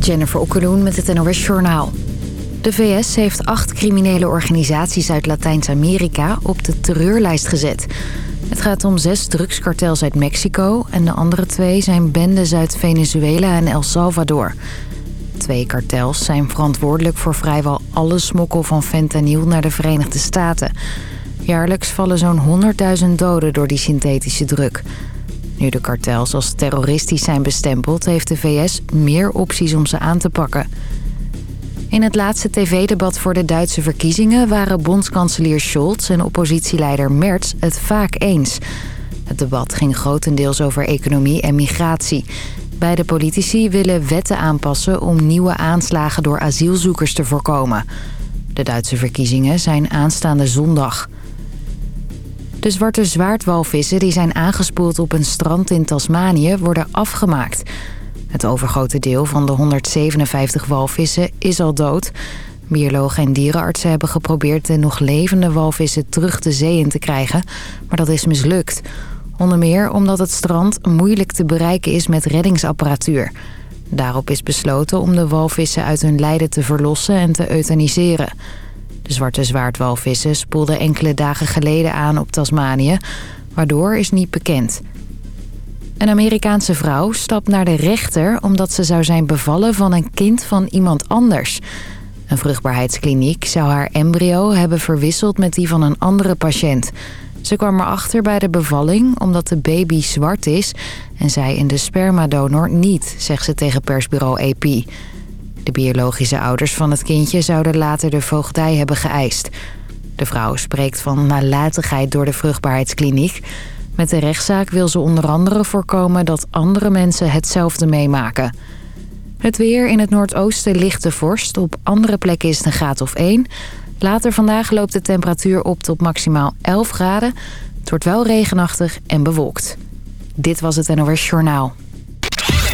Jennifer Okkeloen met het NOS Journaal. De VS heeft acht criminele organisaties uit Latijns-Amerika op de terreurlijst gezet. Het gaat om zes drugskartels uit Mexico... en de andere twee zijn bendes uit Venezuela en El Salvador. Twee kartels zijn verantwoordelijk voor vrijwel alle smokkel van fentanyl naar de Verenigde Staten. Jaarlijks vallen zo'n 100.000 doden door die synthetische druk... Nu de kartels als terroristisch zijn bestempeld... heeft de VS meer opties om ze aan te pakken. In het laatste tv-debat voor de Duitse verkiezingen... waren bondskanselier Scholz en oppositieleider Merz het vaak eens. Het debat ging grotendeels over economie en migratie. Beide politici willen wetten aanpassen... om nieuwe aanslagen door asielzoekers te voorkomen. De Duitse verkiezingen zijn aanstaande zondag... De zwarte zwaardwalvissen die zijn aangespoeld op een strand in Tasmanië worden afgemaakt. Het overgrote deel van de 157 walvissen is al dood. Biologen en dierenartsen hebben geprobeerd de nog levende walvissen terug de zee in te krijgen. Maar dat is mislukt. Onder meer omdat het strand moeilijk te bereiken is met reddingsapparatuur. Daarop is besloten om de walvissen uit hun lijden te verlossen en te euthaniseren. De zwarte zwaardwalvissen spoelden enkele dagen geleden aan op Tasmanië. Waardoor is niet bekend. Een Amerikaanse vrouw stapt naar de rechter... omdat ze zou zijn bevallen van een kind van iemand anders. Een vruchtbaarheidskliniek zou haar embryo hebben verwisseld... met die van een andere patiënt. Ze kwam erachter bij de bevalling omdat de baby zwart is... en zij in de spermadonor niet, zegt ze tegen persbureau AP... De biologische ouders van het kindje zouden later de voogdij hebben geëist. De vrouw spreekt van nalatigheid door de vruchtbaarheidskliniek. Met de rechtszaak wil ze onder andere voorkomen dat andere mensen hetzelfde meemaken. Het weer in het noordoosten ligt de vorst. Op andere plekken is het een graad of 1. Later vandaag loopt de temperatuur op tot maximaal 11 graden. Het wordt wel regenachtig en bewolkt. Dit was het NOS Journaal.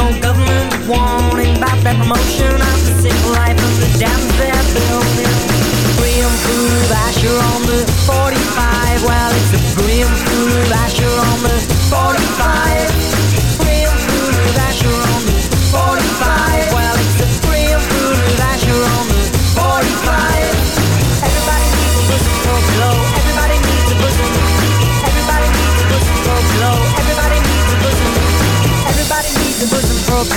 no government warning about that promotion. of the sick life of the damn fair building. We improve, Asher on the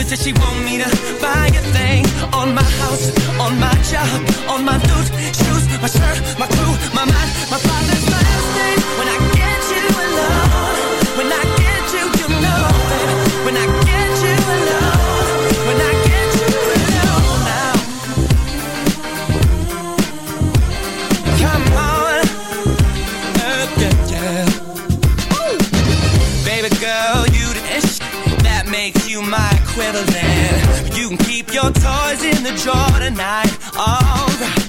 good that she want me to buy a thing on my house, on my job, on my boots, shoes, my shirt, my crew, my mind, my father's last name. When I sweaters you can keep your toys in the drawer tonight. All right.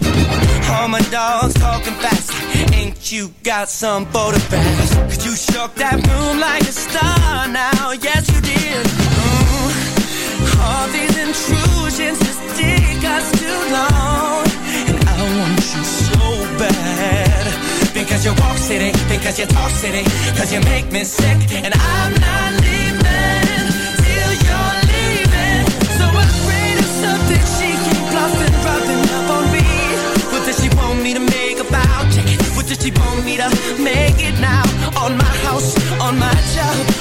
All my dogs talking fast. Ain't you got some boat bass? Cause you shook that room like a star now. Yes, you did. Ooh, all these intrusions just take us too long. And I want you so bad. Because you walk city, because you talk city, because you make me sick, and I'm not leaving. Just keep on me to make it now. On my house, on my job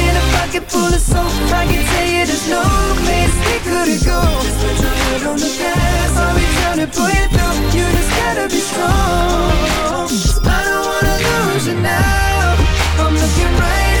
pocket full of soap. I can tell you there's no place we couldn't go Just put your head on the past I'll be trying to pull you through. You just gotta be strong. I don't wanna lose you now. I'm looking right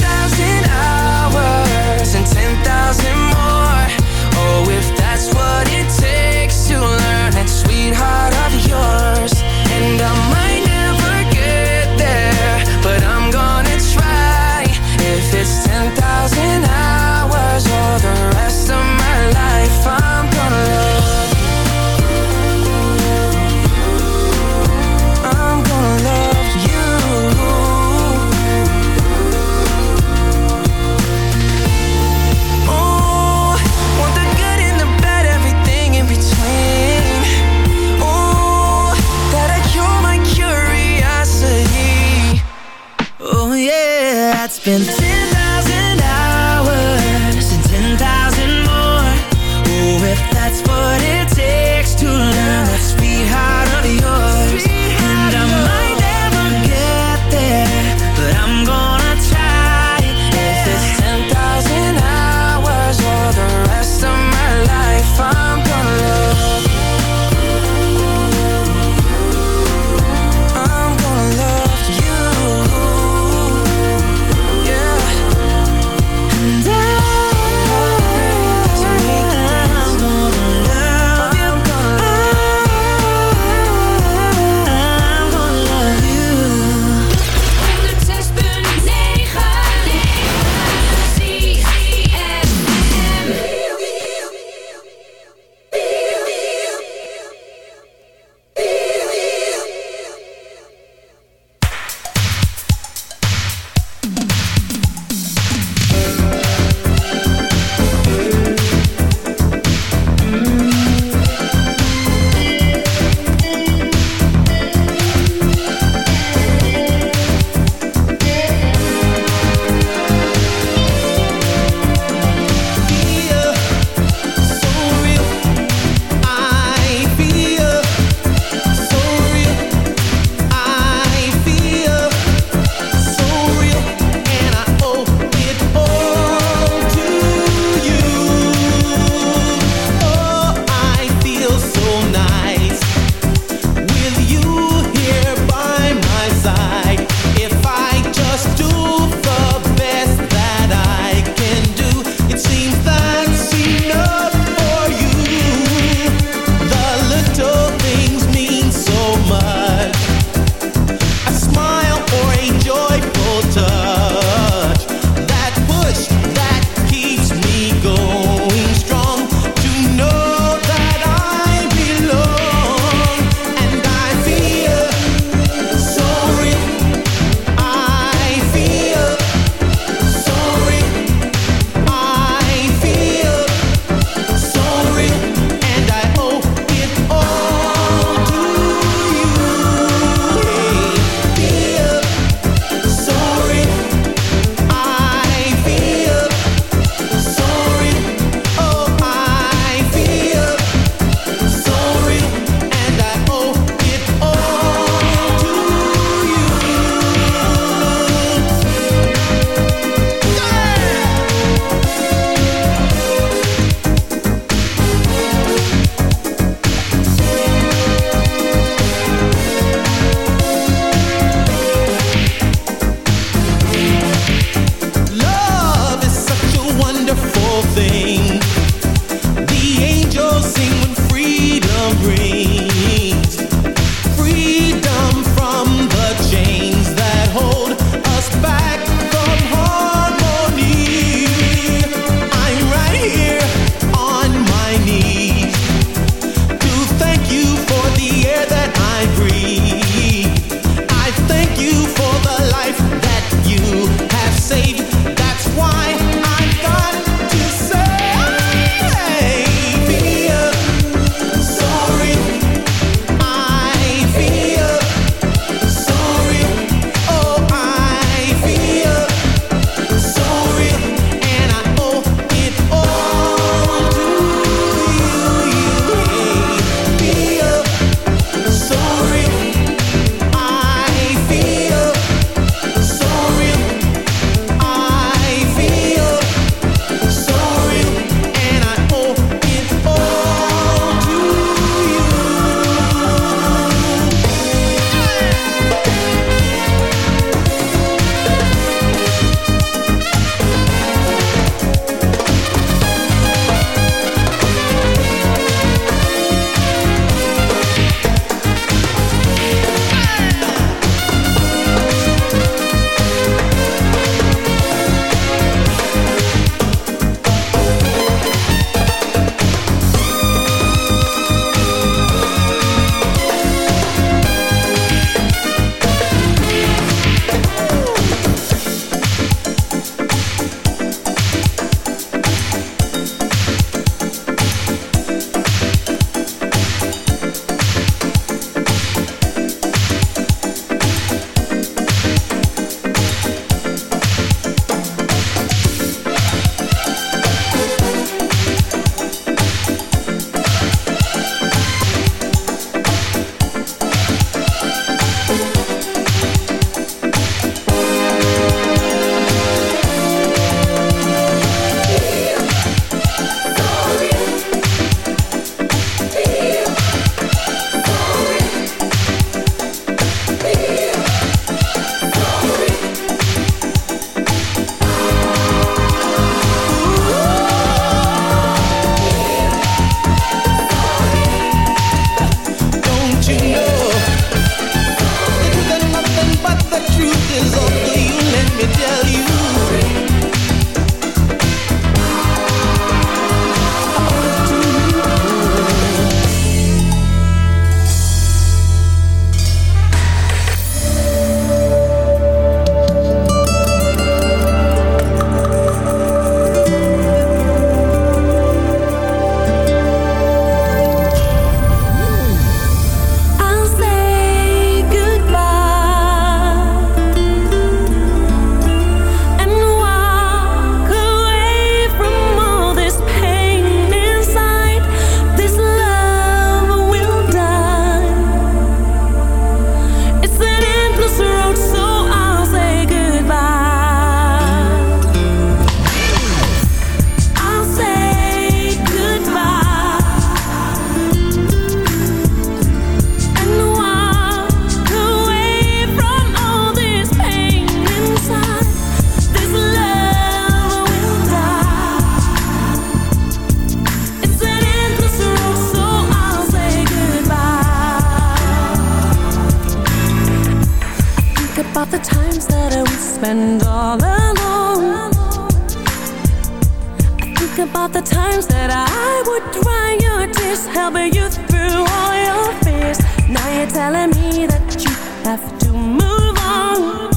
about the times that I would dry your tears Helping you through all your fears. Now you're telling me that you have to move on.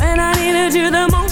When I needed you the most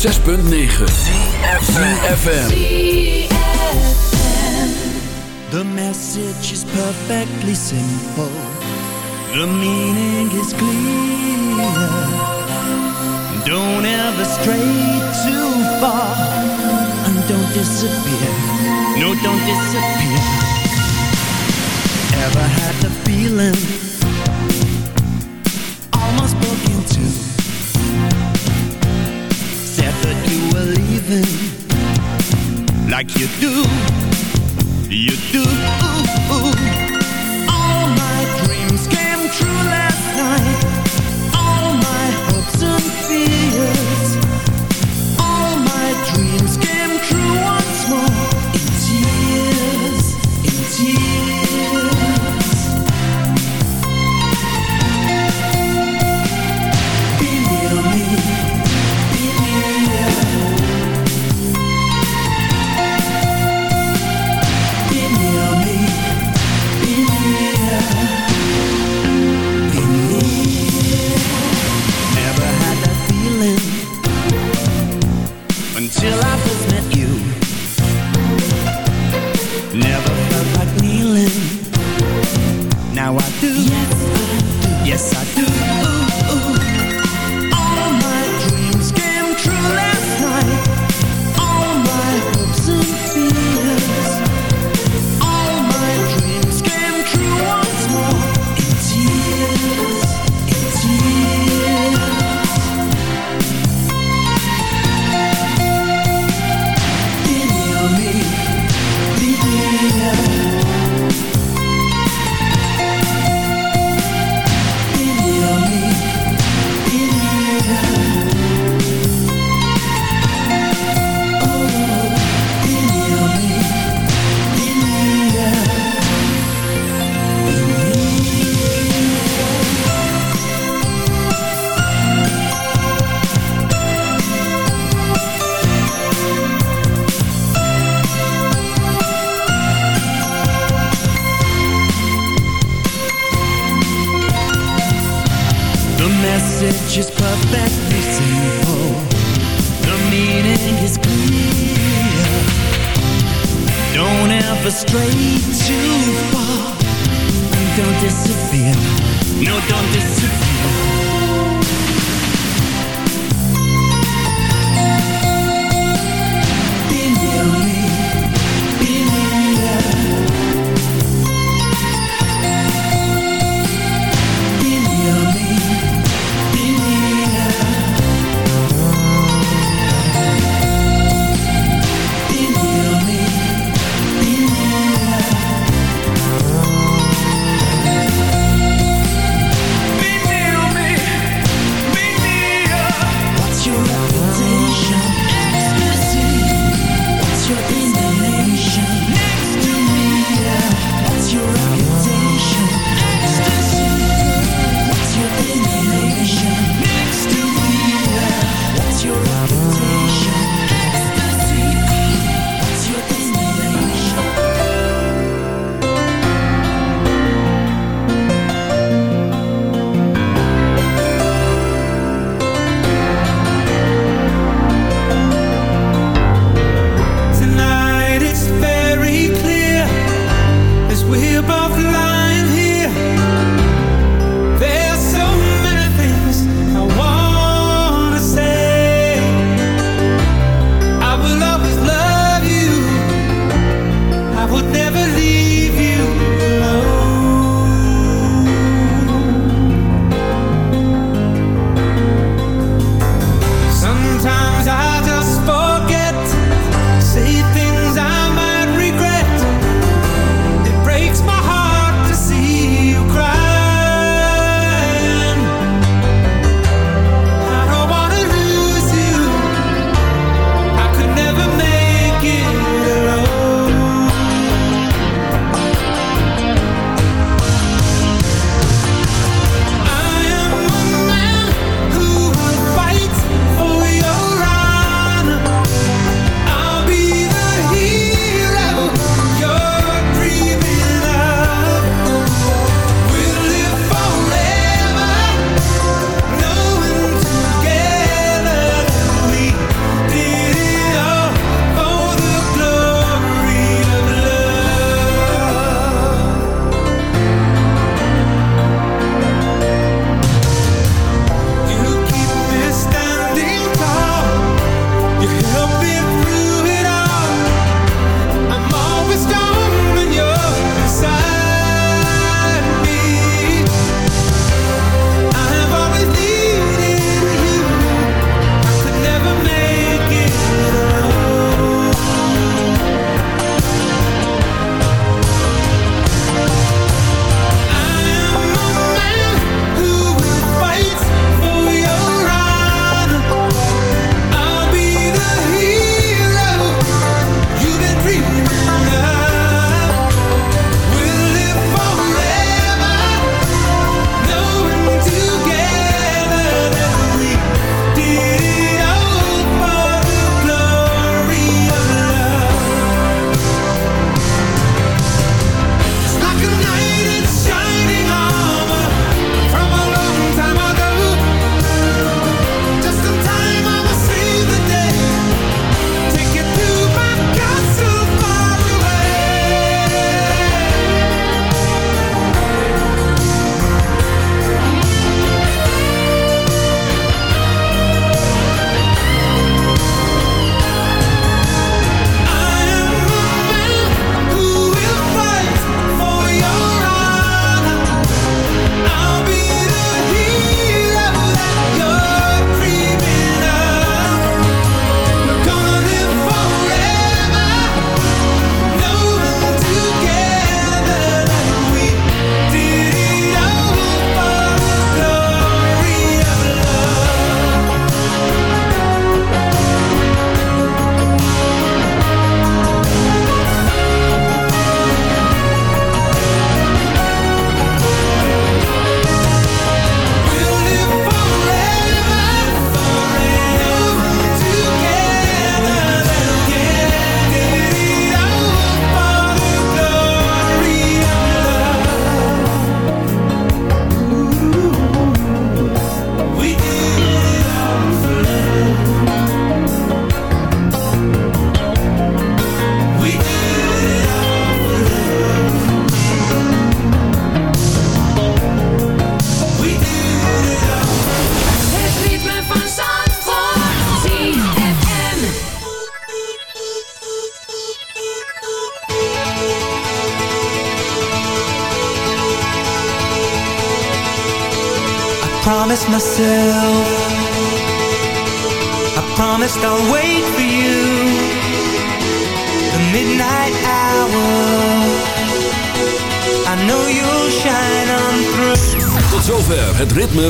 106.9 FM.